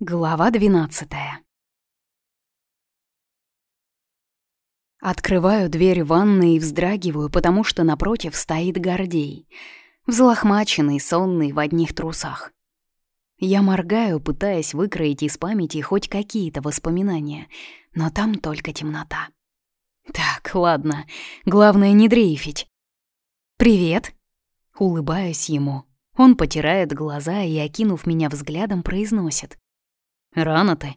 Глава двенадцатая. Открываю дверь ванной и вздрагиваю, потому что напротив стоит Гордей, взлохмаченный, сонный, в одних трусах. Я моргаю, пытаясь выкроить из памяти хоть какие-то воспоминания, но там только темнота. Так, ладно, главное не дрейфить. «Привет!» Улыбаюсь ему. Он потирает глаза и, окинув меня взглядом, произносит. Рано ты.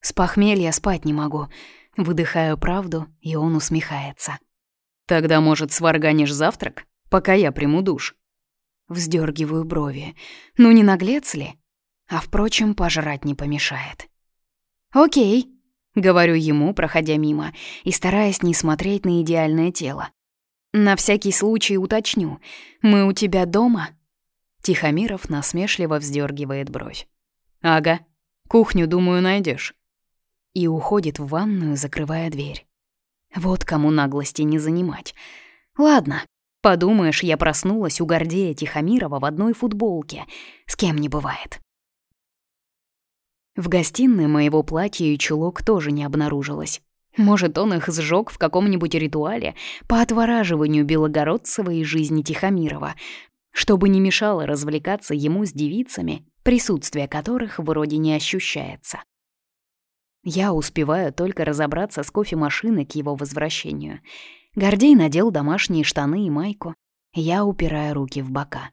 С похмелья спать не могу. Выдыхаю правду, и он усмехается. Тогда, может, сварганишь завтрак, пока я приму душ? Вздергиваю брови. Ну не наглец ли? А впрочем, пожрать не помешает. Окей, говорю ему, проходя мимо, и стараясь не смотреть на идеальное тело. На всякий случай уточню. Мы у тебя дома? Тихомиров насмешливо вздергивает бровь. Ага, Кухню, думаю, найдешь. И уходит в ванную, закрывая дверь. Вот кому наглости не занимать. Ладно, подумаешь, я проснулась у Гордея Тихомирова в одной футболке. С кем не бывает. В гостиной моего платья и чулок тоже не обнаружилось. Может, он их сжег в каком-нибудь ритуале по отвораживанию Белогородцева и жизни Тихомирова, чтобы не мешало развлекаться ему с девицами, присутствие которых вроде не ощущается. Я успеваю только разобраться с кофемашиной к его возвращению. Гордей надел домашние штаны и майку. Я упираю руки в бока.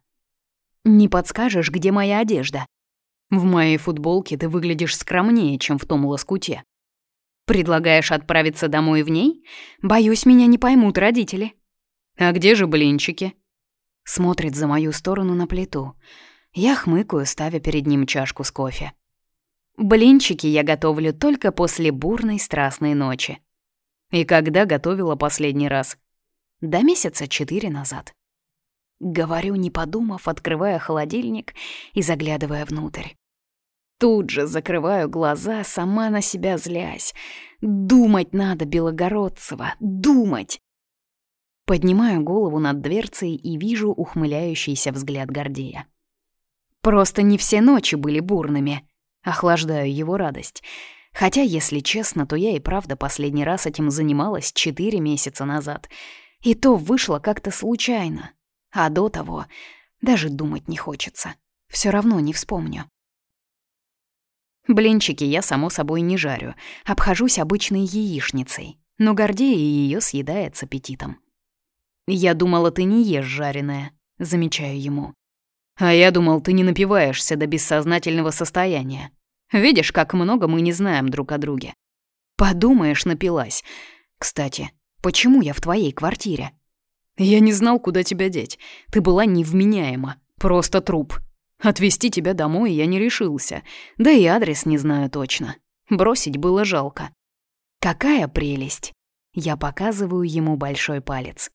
«Не подскажешь, где моя одежда?» «В моей футболке ты выглядишь скромнее, чем в том лоскуте». «Предлагаешь отправиться домой в ней? Боюсь, меня не поймут родители». «А где же блинчики?» Смотрит за мою сторону на плиту. Я хмыкаю, ставя перед ним чашку с кофе. Блинчики я готовлю только после бурной страстной ночи. И когда готовила последний раз? До месяца четыре назад. Говорю, не подумав, открывая холодильник и заглядывая внутрь. Тут же закрываю глаза, сама на себя злясь. Думать надо, Белогородцева, думать! Поднимаю голову над дверцей и вижу ухмыляющийся взгляд Гордея. Просто не все ночи были бурными. Охлаждаю его радость. Хотя, если честно, то я и правда последний раз этим занималась четыре месяца назад. И то вышло как-то случайно. А до того даже думать не хочется. Все равно не вспомню. Блинчики я, само собой, не жарю. Обхожусь обычной яичницей. Но Гордея ее съедает с аппетитом. «Я думала, ты не ешь жареное», — замечаю ему. «А я думал, ты не напиваешься до бессознательного состояния. Видишь, как много мы не знаем друг о друге. Подумаешь, напилась. Кстати, почему я в твоей квартире?» «Я не знал, куда тебя деть. Ты была невменяема. Просто труп. Отвезти тебя домой я не решился. Да и адрес не знаю точно. Бросить было жалко». «Какая прелесть!» Я показываю ему большой палец.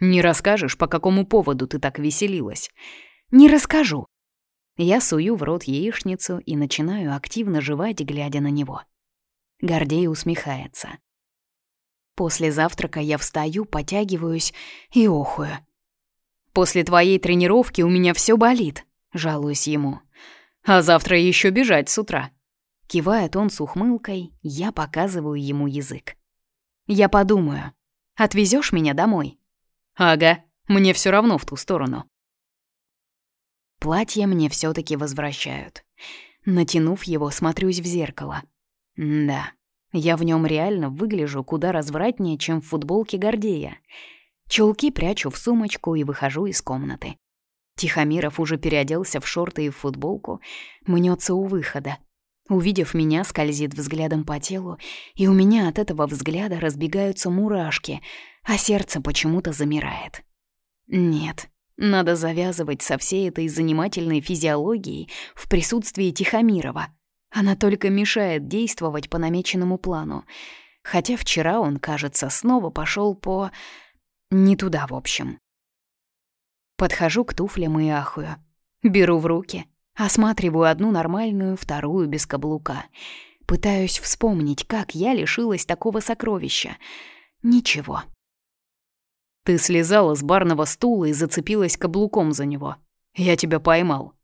Не расскажешь, по какому поводу ты так веселилась? Не расскажу. Я сую в рот яичницу и начинаю активно жевать, глядя на него. Гордей усмехается. После завтрака я встаю, потягиваюсь и охую. «После твоей тренировки у меня все болит», — жалуюсь ему. «А завтра еще бежать с утра». Кивает он с ухмылкой, я показываю ему язык. «Я подумаю. Отвезешь меня домой?» Ага, мне все равно в ту сторону. Платье мне все таки возвращают. Натянув его, смотрюсь в зеркало. да, я в нем реально выгляжу куда развратнее, чем в футболке Гордея. Чулки прячу в сумочку и выхожу из комнаты. Тихомиров уже переоделся в шорты и в футболку, мнется у выхода. Увидев меня, скользит взглядом по телу, и у меня от этого взгляда разбегаются мурашки — а сердце почему-то замирает. Нет, надо завязывать со всей этой занимательной физиологией в присутствии Тихомирова. Она только мешает действовать по намеченному плану. Хотя вчера он, кажется, снова пошел по... Не туда, в общем. Подхожу к туфлям и ахую. Беру в руки, осматриваю одну нормальную, вторую без каблука. Пытаюсь вспомнить, как я лишилась такого сокровища. Ничего. Ты слезала с барного стула и зацепилась каблуком за него. Я тебя поймал.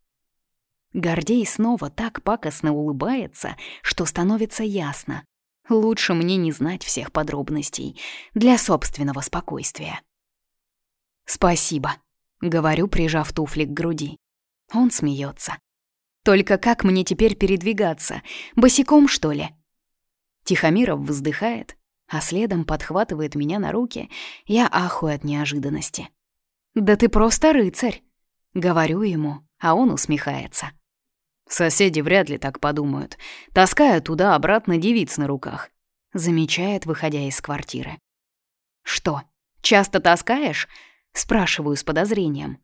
Гордей снова так пакостно улыбается, что становится ясно. Лучше мне не знать всех подробностей для собственного спокойствия. «Спасибо», — говорю, прижав туфли к груди. Он смеется. «Только как мне теперь передвигаться? Босиком, что ли?» Тихомиров вздыхает, а следом подхватывает меня на руки. Я ахую от неожиданности. «Да ты просто рыцарь!» — говорю ему, а он усмехается. Соседи вряд ли так подумают. Таская туда-обратно девиц на руках. Замечает, выходя из квартиры. «Что, часто таскаешь?» Спрашиваю с подозрением.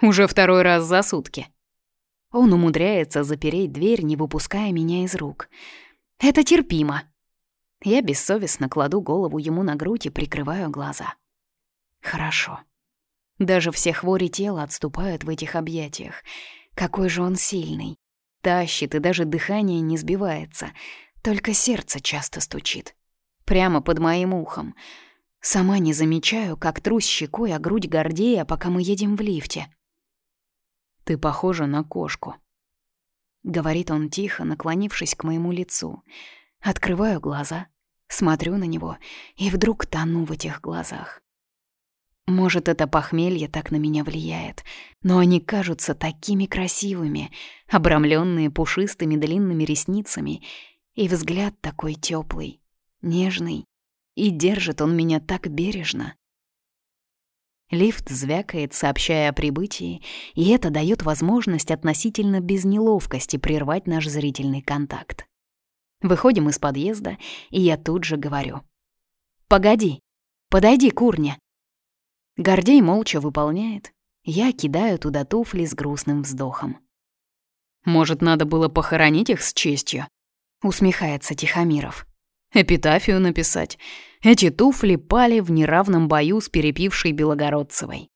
«Уже второй раз за сутки». Он умудряется запереть дверь, не выпуская меня из рук. «Это терпимо». Я бессовестно кладу голову ему на грудь и прикрываю глаза. «Хорошо». Даже все хвори тела отступают в этих объятиях. Какой же он сильный тащит, и даже дыхание не сбивается, только сердце часто стучит. Прямо под моим ухом. Сама не замечаю, как трусь щекой о грудь Гордея, пока мы едем в лифте. «Ты похожа на кошку», — говорит он тихо, наклонившись к моему лицу. Открываю глаза, смотрю на него и вдруг тону в этих глазах. Может, это похмелье так на меня влияет, но они кажутся такими красивыми, обрамленные пушистыми длинными ресницами, и взгляд такой теплый, нежный, и держит он меня так бережно. Лифт звякает, сообщая о прибытии, и это дает возможность относительно без неловкости прервать наш зрительный контакт. Выходим из подъезда, и я тут же говорю. «Погоди, подойди, курня». Гордей молча выполняет. Я кидаю туда туфли с грустным вздохом. «Может, надо было похоронить их с честью?» Усмехается Тихомиров. «Эпитафию написать. Эти туфли пали в неравном бою с перепившей Белогородцевой.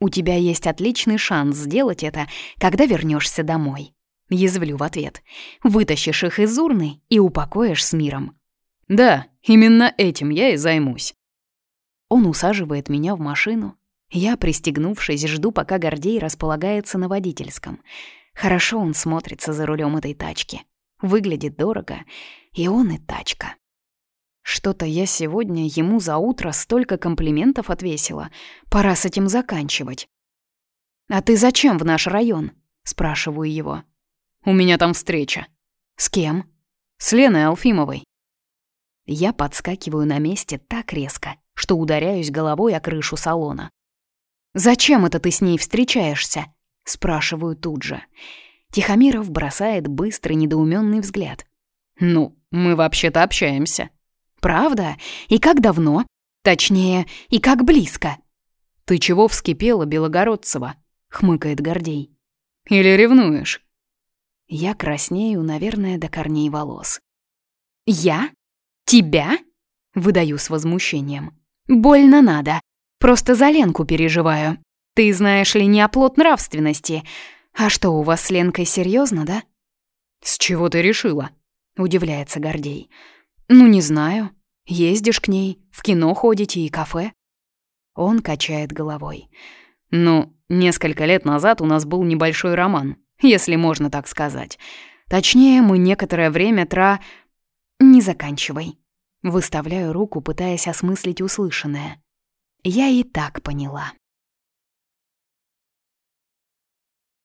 У тебя есть отличный шанс сделать это, когда вернешься домой». Язвлю в ответ. «Вытащишь их из урны и упокоишь с миром». «Да, именно этим я и займусь». Он усаживает меня в машину. Я, пристегнувшись, жду, пока Гордей располагается на водительском. Хорошо он смотрится за рулем этой тачки. Выглядит дорого, и он и тачка. Что-то я сегодня ему за утро столько комплиментов отвесила. Пора с этим заканчивать. «А ты зачем в наш район?» — спрашиваю его. «У меня там встреча». «С кем?» «С Леной Алфимовой». Я подскакиваю на месте так резко, что ударяюсь головой о крышу салона. «Зачем это ты с ней встречаешься?» — спрашиваю тут же. Тихомиров бросает быстрый недоуменный взгляд. «Ну, мы вообще-то общаемся». «Правда? И как давно? Точнее, и как близко?» «Ты чего вскипела, Белогородцева?» — хмыкает Гордей. «Или ревнуешь?» Я краснею, наверное, до корней волос. «Я? Тебя?» — выдаю с возмущением. Больно надо. Просто за Ленку переживаю. Ты, знаешь ли, не оплот нравственности. А что, у вас с Ленкой серьезно, да? С чего ты решила? Удивляется Гордей. Ну, не знаю. Ездишь к ней, в кино ходите и кафе. Он качает головой. Ну, несколько лет назад у нас был небольшой роман, если можно так сказать. Точнее, мы некоторое время тра... Не заканчивай. Выставляю руку, пытаясь осмыслить услышанное. Я и так поняла.